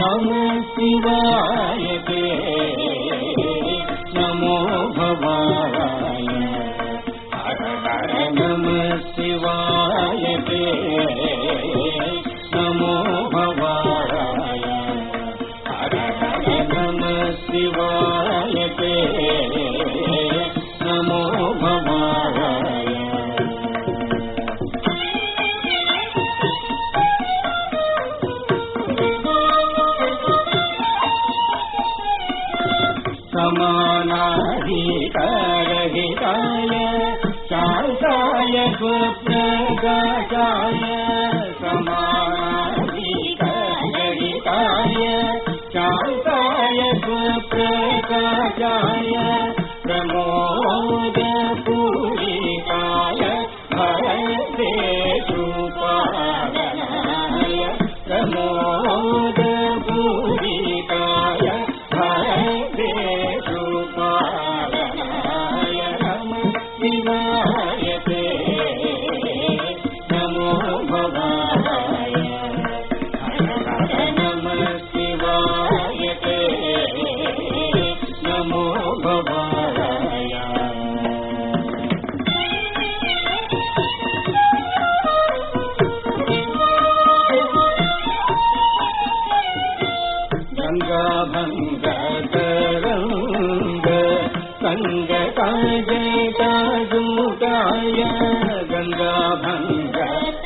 నమ శివాయ నమో భవాయ హర హర నమ శివాయ समानाधिकारहिताय शान्ताय स्वप्रकाशाय समानाधिकारहिताय शान्ताय स्वप्रकाशाय भवाया। गङ्गा भङ्ग तरङ्ग सङ्ग काजटाय गङ्गा भङ्ग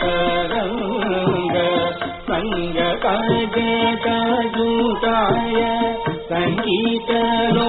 तरङ्ग सङ्ग काजटाय ಸಂಗೀತ ನೋ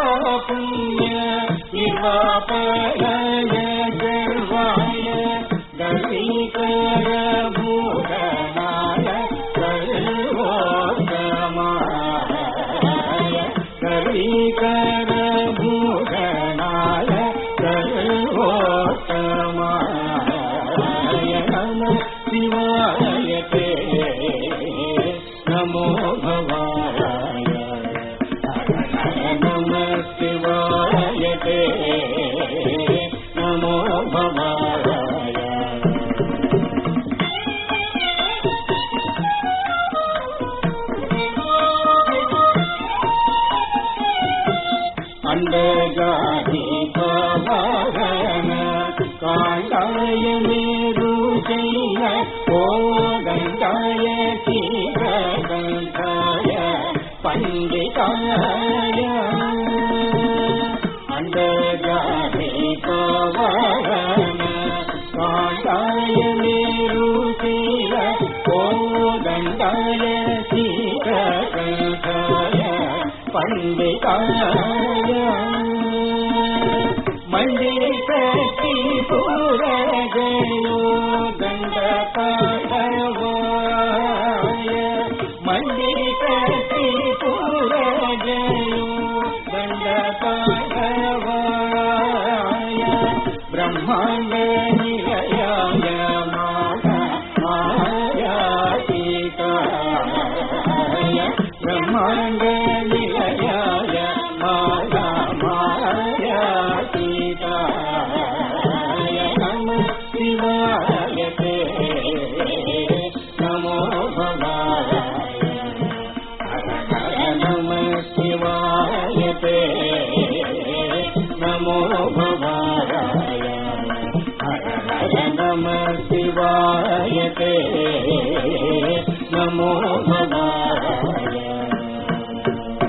పాప పుణ్య నిర్వాపనాయ శర్వాయ గర్వీకర భూషణాయ సర్వోత్తమాయ గర్వీకర భూషణాయ సర్వోత్తమాయ నమ అండగాది పవన కాండాయ మేరు చైన ఓ గంగాయ చీరగంగాయ పండితాయ పండితాయ మండే కట్టి పూరగయో దండ మండి కట్టి పూరగయో దండ బ్రహ్మాండ నిలయాయ మాయాతీతాయ బ్రహ్మాండ నిలయాయ శివాయ నమో భవాయ. నమ శివాయ నమో భవాయ. నమ నమో భవాయ.